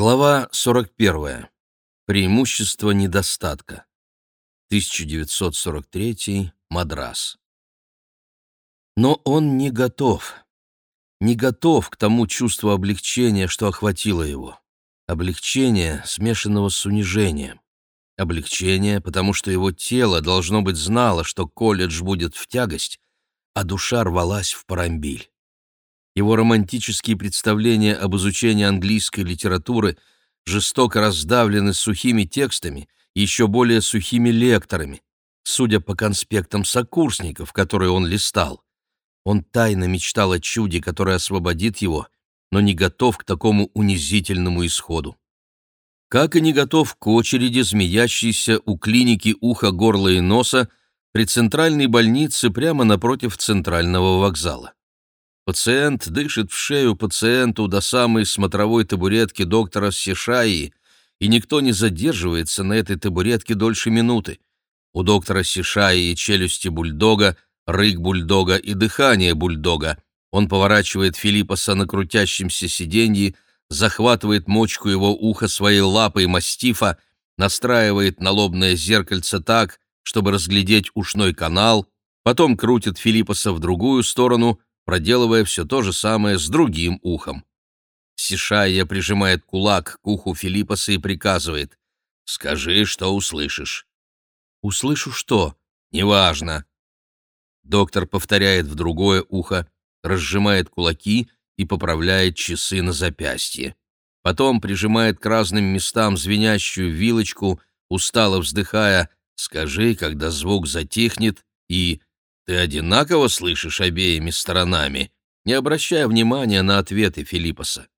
Глава 41. Преимущество недостатка. 1943. Мадрас. Но он не готов. Не готов к тому чувству облегчения, что охватило его. Облегчение, смешанного с унижением. Облегчение, потому что его тело, должно быть, знало, что колледж будет в тягость, а душа рвалась в парамбиль. Его романтические представления об изучении английской литературы жестоко раздавлены сухими текстами еще более сухими лекторами, судя по конспектам сокурсников, которые он листал. Он тайно мечтал о чуде, которое освободит его, но не готов к такому унизительному исходу. Как и не готов к очереди, змеящейся у клиники уха, горла и носа при центральной больнице прямо напротив центрального вокзала. Пациент дышит в шею пациенту до самой смотровой табуретки доктора Сишаи, и никто не задерживается на этой табуретке дольше минуты. У доктора Сишаи челюсти бульдога, рык бульдога и дыхание бульдога. Он поворачивает Филиппаса на крутящемся сиденье, захватывает мочку его уха своей лапой мастифа, настраивает налобное зеркальце так, чтобы разглядеть ушной канал, потом крутит Филиппаса в другую сторону — проделывая все то же самое с другим ухом. Сишая прижимает кулак к уху Филиппаса и приказывает «Скажи, что услышишь». «Услышу что?» «Неважно». Доктор повторяет в другое ухо, разжимает кулаки и поправляет часы на запястье. Потом прижимает к разным местам звенящую вилочку, устало вздыхая «Скажи, когда звук затихнет» и ты одинаково слышишь обеими сторонами, не обращая внимания на ответы Филиппоса.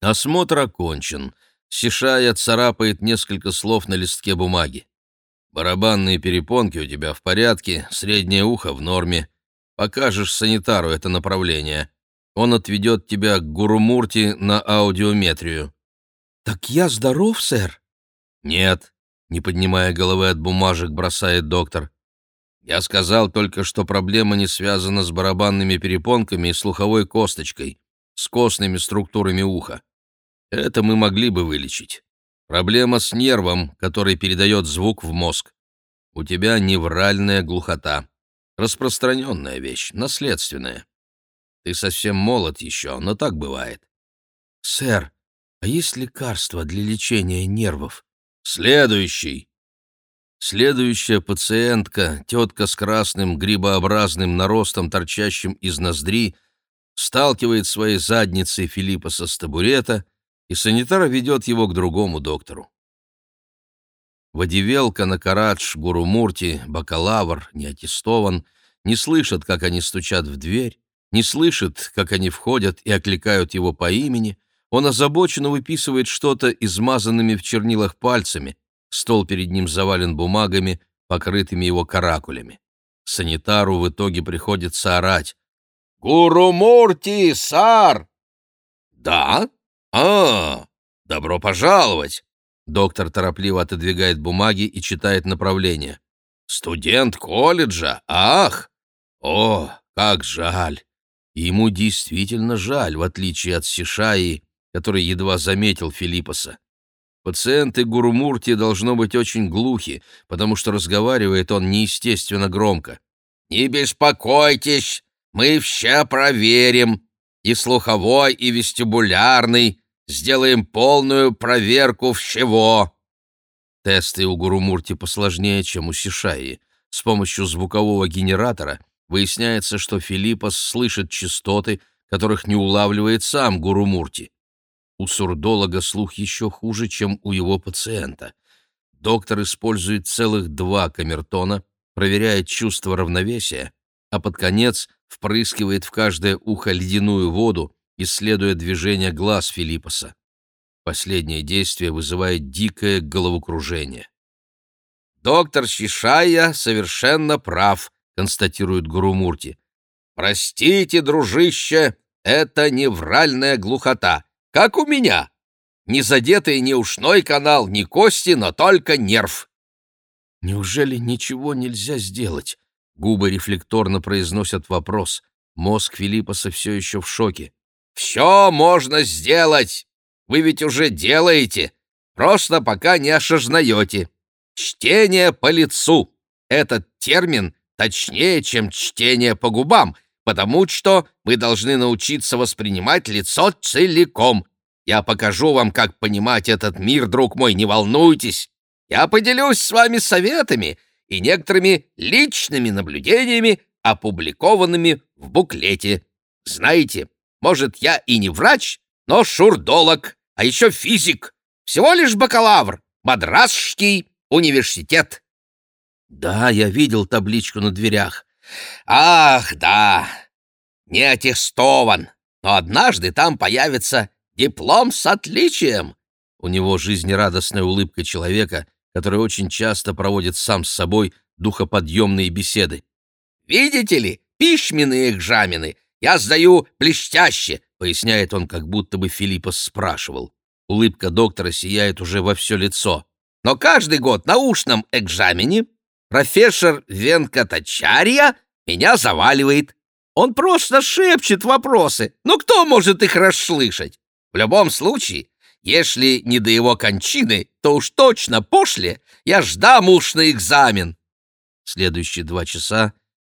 Осмотр окончен. Сишая царапает несколько слов на листке бумаги. Барабанные перепонки у тебя в порядке, среднее ухо в норме. Покажешь санитару это направление. Он отведет тебя к Гурумурти на аудиометрию. «Так я здоров, сэр?» «Нет», — не поднимая головы от бумажек, бросает доктор. Я сказал только, что проблема не связана с барабанными перепонками и слуховой косточкой, с костными структурами уха. Это мы могли бы вылечить. Проблема с нервом, который передает звук в мозг. У тебя невральная глухота. Распространенная вещь, наследственная. Ты совсем молод еще, но так бывает. Сэр, а есть лекарства для лечения нервов? Следующий. Следующая пациентка, тетка с красным грибообразным наростом, торчащим из ноздри, сталкивает своей задницей Филиппа со табурета, и санитар ведет его к другому доктору. Водивелка, Накарадж, Гурумурти, бакалавр, не аттестован, не слышат, как они стучат в дверь, не слышит, как они входят и окликают его по имени, он озабоченно выписывает что-то измазанными в чернилах пальцами, Стол перед ним завален бумагами, покрытыми его каракулями. Санитару в итоге приходится орать. «Гуру Мурти, сар!» «Да? А, добро пожаловать!» Доктор торопливо отодвигает бумаги и читает направление. «Студент колледжа? Ах! О, как жаль!» ему действительно жаль, в отличие от Сишаи, который едва заметил Филиппоса. Пациенты Гурумурти должно быть очень глухи, потому что разговаривает он неестественно громко. «Не беспокойтесь, мы все проверим, и слуховой, и вестибулярный, сделаем полную проверку всего». Тесты у Гурумурти посложнее, чем у Сишаи. С помощью звукового генератора выясняется, что Филиппос слышит частоты, которых не улавливает сам Гурумурти. У сурдолога слух еще хуже, чем у его пациента. Доктор использует целых два камертона, проверяет чувство равновесия, а под конец впрыскивает в каждое ухо ледяную воду, исследуя движение глаз Филиппоса. Последнее действие вызывает дикое головокружение. «Доктор Шишая совершенно прав», — констатирует Гурумурти. «Простите, дружище, это невральная глухота как у меня. Не задетый ни ушной канал, ни кости, но только нерв. Неужели ничего нельзя сделать? Губы рефлекторно произносят вопрос. Мозг Филиппаса все еще в шоке. «Все можно сделать! вы ведь уже делаете, просто пока не осознаете. Чтение по лицу. Этот термин точнее, чем чтение по губам, потому что мы должны научиться воспринимать лицо целиком. Я покажу вам, как понимать этот мир, друг мой, не волнуйтесь. Я поделюсь с вами советами и некоторыми личными наблюдениями, опубликованными в буклете. Знаете, может, я и не врач, но шурдолог, а еще физик. Всего лишь бакалавр. Мадрасский университет. Да, я видел табличку на дверях. Ах, да, не аттестован, но однажды там появится диплом с отличием. У него жизнерадостная улыбка человека, который очень часто проводит сам с собой духоподъемные беседы. «Видите ли, письменные экзамены я сдаю блестяще», — поясняет он, как будто бы Филиппос спрашивал. Улыбка доктора сияет уже во все лицо. «Но каждый год на ушном экзамене профессор Венкатачарья меня заваливает. Он просто шепчет вопросы, но кто может их расслышать? В любом случае, если не до его кончины, то уж точно пошле я ждам ушный экзамен. Следующие два часа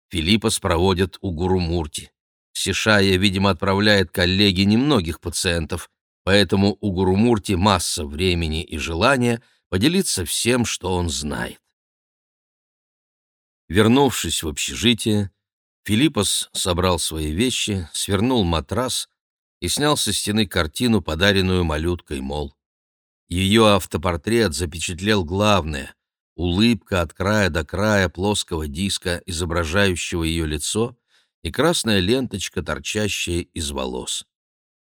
Филиппос проводит у Гурумурти. Сишая, видимо, отправляет коллеге немногих пациентов, поэтому у Гурумурти масса времени и желания поделиться всем, что он знает. Вернувшись в общежитие, Филиппос собрал свои вещи, свернул матрас и снял со стены картину, подаренную малюткой Мол. Ее автопортрет запечатлел главное — улыбка от края до края плоского диска, изображающего ее лицо, и красная ленточка, торчащая из волос.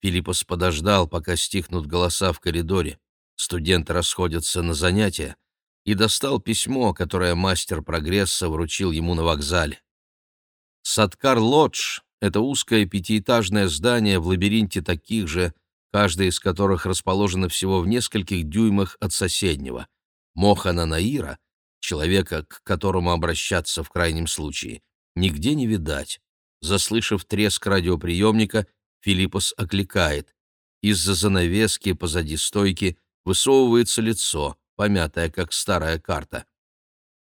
Филиппос подождал, пока стихнут голоса в коридоре. Студенты расходятся на занятия, и достал письмо, которое мастер прогресса вручил ему на вокзале. Садкар-Лодж — это узкое пятиэтажное здание в лабиринте таких же, каждая из которых расположена всего в нескольких дюймах от соседнего. Мохана Наира, человека, к которому обращаться в крайнем случае, нигде не видать. Заслышав треск радиоприемника, Филиппос окликает. Из-за занавески позади стойки высовывается лицо помятая, как старая карта.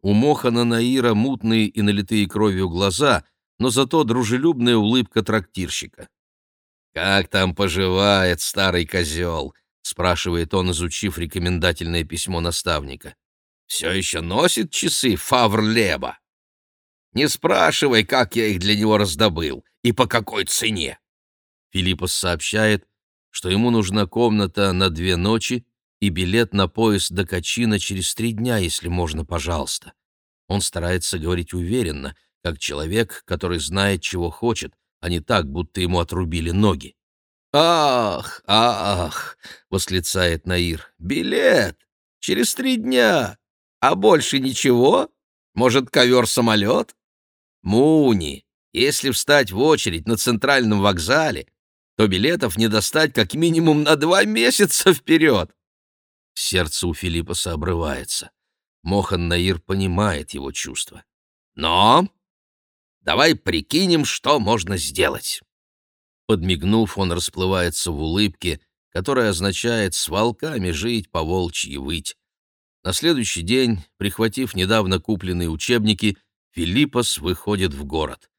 У Мохана Наира мутные и налитые кровью глаза, но зато дружелюбная улыбка трактирщика. «Как там поживает старый козел?» — спрашивает он, изучив рекомендательное письмо наставника. «Все еще носит часы Фаврлеба?» «Не спрашивай, как я их для него раздобыл и по какой цене». Филиппос сообщает, что ему нужна комната на две ночи и билет на поезд до Качина через три дня, если можно, пожалуйста. Он старается говорить уверенно, как человек, который знает, чего хочет, а не так, будто ему отрубили ноги. «Ах, ах!» — восклицает Наир. «Билет! Через три дня! А больше ничего? Может, ковер-самолет? Муни, если встать в очередь на центральном вокзале, то билетов не достать как минимум на два месяца вперед. Сердце у Филиппаса обрывается. Мохан Наир понимает его чувства. «Но давай прикинем, что можно сделать». Подмигнув, он расплывается в улыбке, которая означает «с волками жить, по волчьи выть». На следующий день, прихватив недавно купленные учебники, Филиппос выходит в город.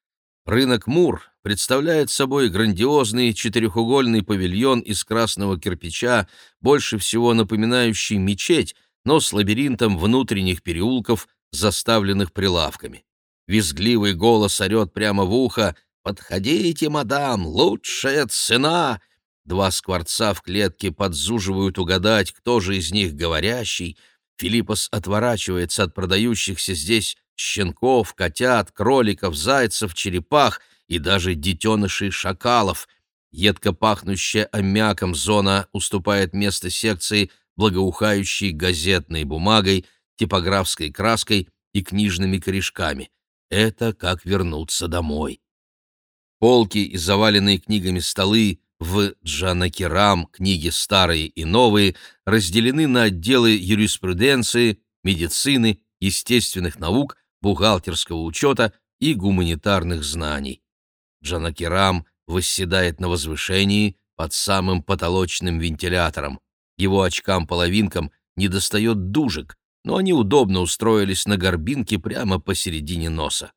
Рынок Мур представляет собой грандиозный четырехугольный павильон из красного кирпича, больше всего напоминающий мечеть, но с лабиринтом внутренних переулков, заставленных прилавками. Визгливый голос орет прямо в ухо «Подходите, мадам, лучшая цена!» Два скворца в клетке подзуживают угадать, кто же из них говорящий. Филиппос отворачивается от продающихся здесь щенков, котят, кроликов, зайцев, черепах и даже детенышей шакалов. Едко пахнущая аммиаком зона уступает место секции, благоухающей газетной бумагой, типографской краской и книжными корешками. Это как вернуться домой. Полки и заваленные книгами столы в Джанакирам, книги старые и новые, разделены на отделы юриспруденции, медицины, естественных наук, бухгалтерского учета и гуманитарных знаний. Джанакирам восседает на возвышении, под самым потолочным вентилятором. Его очкам-половинкам недостает дужек, но они удобно устроились на горбинке прямо посередине носа.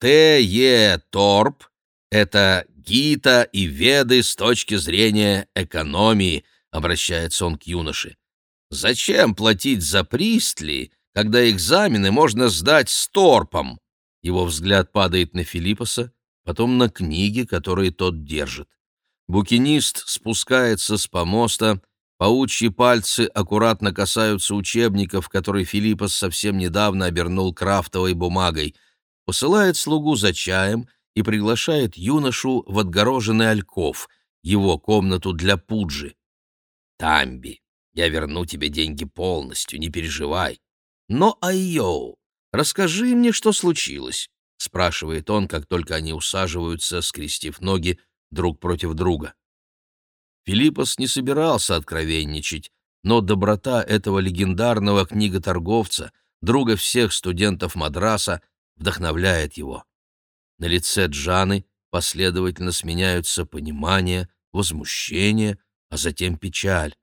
Т.Е. Торп — это гита и веды с точки зрения экономии, обращается он к юноше. Зачем платить за пристли, когда экзамены можно сдать с торпом? Его взгляд падает на Филиппоса, потом на книги, которые тот держит. Букинист спускается с помоста, паучьи пальцы аккуратно касаются учебников, которые Филиппос совсем недавно обернул крафтовой бумагой, посылает слугу за чаем и приглашает юношу в отгороженный альков, его комнату для пуджи. «Тамби, я верну тебе деньги полностью, не переживай. Но, Айоу, расскажи мне, что случилось», — спрашивает он, как только они усаживаются, скрестив ноги друг против друга. Филиппос не собирался откровенничать, но доброта этого легендарного книготорговца, друга всех студентов Мадраса, вдохновляет его. На лице Джаны последовательно сменяются понимание, возмущение, а затем печаль.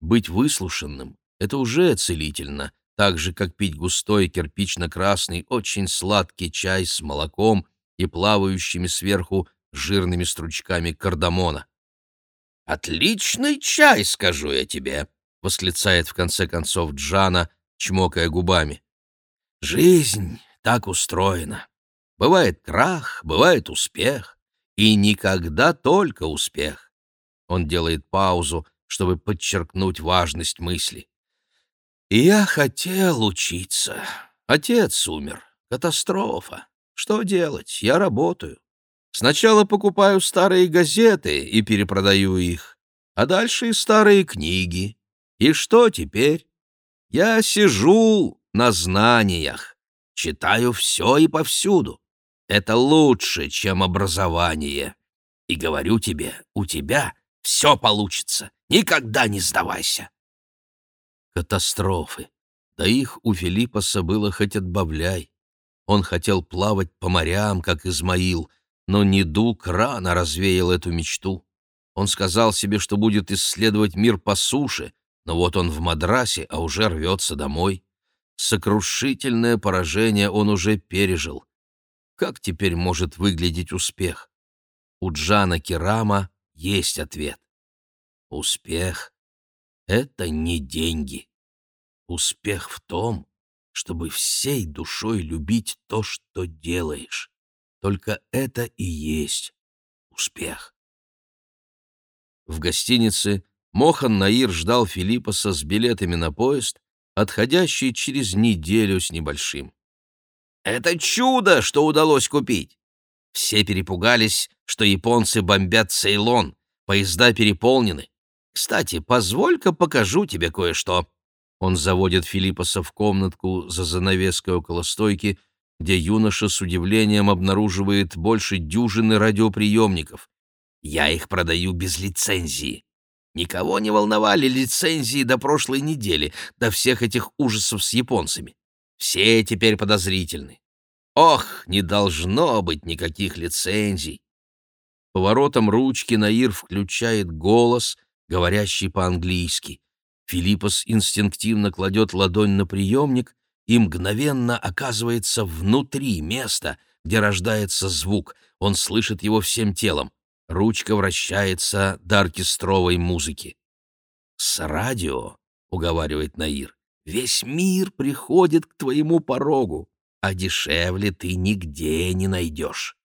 Быть выслушанным — это уже целительно, так же, как пить густой кирпично-красный, очень сладкий чай с молоком и плавающими сверху жирными стручками кардамона. «Отличный чай, скажу я тебе!» — восклицает в конце концов Джана, чмокая губами. «Жизнь так устроена. Бывает крах, бывает успех, и никогда только успех». Он делает паузу, чтобы подчеркнуть важность мысли. «И я хотел учиться. Отец умер. Катастрофа. Что делать? Я работаю. Сначала покупаю старые газеты и перепродаю их, а дальше и старые книги. И что теперь? Я сижу на знаниях, читаю все и повсюду. Это лучше, чем образование. И говорю тебе, у тебя все получится. Никогда не сдавайся. Катастрофы. Да их у Филиппоса было хоть отбавляй. Он хотел плавать по морям, как Измаил, но недуг рано развеял эту мечту. Он сказал себе, что будет исследовать мир по суше, но вот он в Мадрасе, а уже рвется домой. Сокрушительное поражение он уже пережил. Как теперь может выглядеть успех? У Джана Керама есть ответ. Успех — это не деньги. Успех в том, чтобы всей душой любить то, что делаешь. Только это и есть успех. В гостинице Мохан Наир ждал Филиппоса с билетами на поезд, отходящий через неделю с небольшим. «Это чудо, что удалось купить!» Все перепугались, что японцы бомбят Цейлон, поезда переполнены. Кстати, позволь-ка покажу тебе кое-что». Он заводит Филиппоса в комнатку за занавеской около стойки, где юноша с удивлением обнаруживает больше дюжины радиоприемников. «Я их продаю без лицензии. Никого не волновали лицензии до прошлой недели, до всех этих ужасов с японцами. Все теперь подозрительны. Ох, не должно быть никаких лицензий. Поворотом ручки Наир включает голос, говорящий по-английски. Филиппос инстинктивно кладет ладонь на приемник и мгновенно оказывается внутри места, где рождается звук. Он слышит его всем телом. Ручка вращается до оркестровой музыки. «С радио», — уговаривает Наир, — «весь мир приходит к твоему порогу, а дешевле ты нигде не найдешь».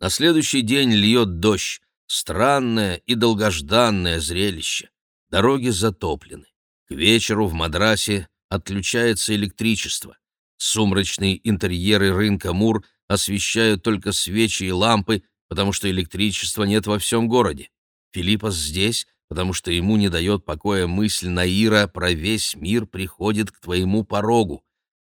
На следующий день льет дождь, Странное и долгожданное зрелище. Дороги затоплены. К вечеру в Мадрасе отключается электричество. Сумрачные интерьеры рынка Мур освещают только свечи и лампы, потому что электричества нет во всем городе. Филиппос здесь, потому что ему не дает покоя мысль Наира про весь мир приходит к твоему порогу.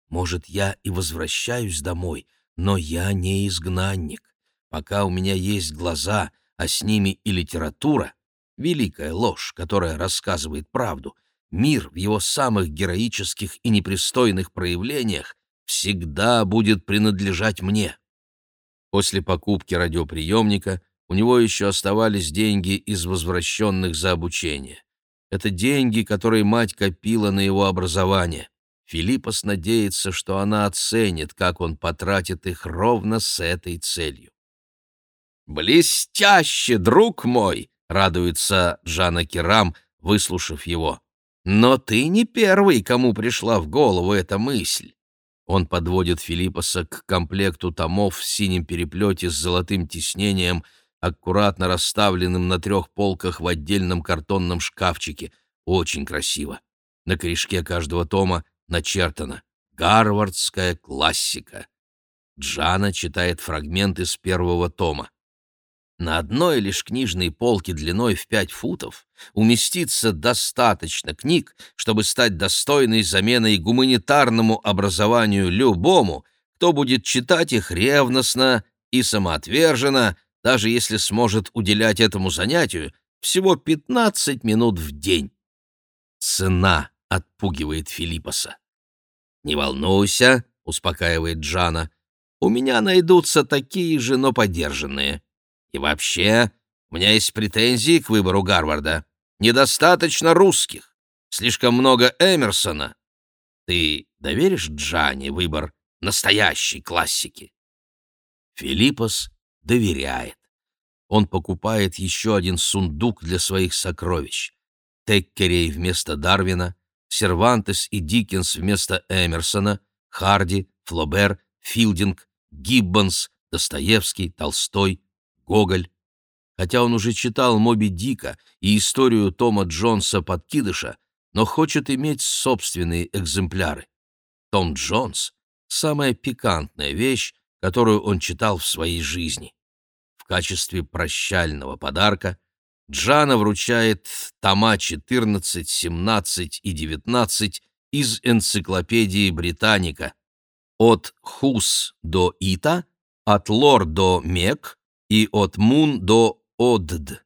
Может, я и возвращаюсь домой, но я не изгнанник. Пока у меня есть глаза — а с ними и литература, великая ложь, которая рассказывает правду, мир в его самых героических и непристойных проявлениях всегда будет принадлежать мне. После покупки радиоприемника у него еще оставались деньги из возвращенных за обучение. Это деньги, которые мать копила на его образование. Филиппос надеется, что она оценит, как он потратит их ровно с этой целью. «Блестяще, друг мой!» — радуется Джана Керам, выслушав его. «Но ты не первый, кому пришла в голову эта мысль». Он подводит Филиппоса к комплекту томов в синем переплете с золотым тиснением, аккуратно расставленным на трех полках в отдельном картонном шкафчике. Очень красиво. На корешке каждого тома начертано «Гарвардская классика». Джана читает фрагменты с первого тома. На одной лишь книжной полке длиной в пять футов уместится достаточно книг, чтобы стать достойной заменой гуманитарному образованию любому, кто будет читать их ревностно и самоотверженно, даже если сможет уделять этому занятию всего 15 минут в день. Цена отпугивает Филиппоса. «Не волнуйся», — успокаивает Джана, — «у меня найдутся такие же, но подержанные. И вообще, у меня есть претензии к выбору Гарварда. Недостаточно русских, слишком много Эмерсона. Ты доверишь Джане выбор настоящей классики?» Филиппос доверяет. Он покупает еще один сундук для своих сокровищ. Теккерей вместо Дарвина, Сервантес и Диккенс вместо Эмерсона, Харди, Флобер, Филдинг, Гиббонс, Достоевский, Толстой, Гоголь. Хотя он уже читал «Моби Дика» и историю Тома Джонса «Подкидыша», но хочет иметь собственные экземпляры. Том Джонс — самая пикантная вещь, которую он читал в своей жизни. В качестве прощального подарка Джана вручает тома 14, 17 и 19 из энциклопедии Британика от Хус до Ита, от Лор до Мек и от Мун до Одд.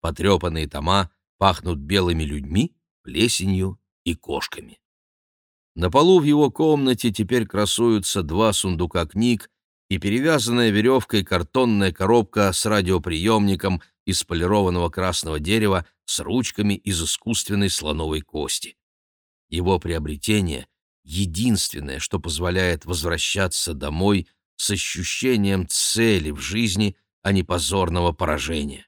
Потрепанные тома пахнут белыми людьми, плесенью и кошками. На полу в его комнате теперь красуются два сундука книг и перевязанная веревкой картонная коробка с радиоприемником из полированного красного дерева с ручками из искусственной слоновой кости. Его приобретение — единственное, что позволяет возвращаться домой с ощущением цели в жизни, а не позорного поражения.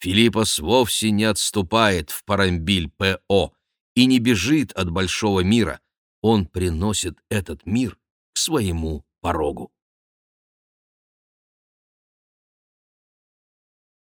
Филиппос вовсе не отступает в Парамбиль П.О. и не бежит от большого мира. Он приносит этот мир к своему порогу.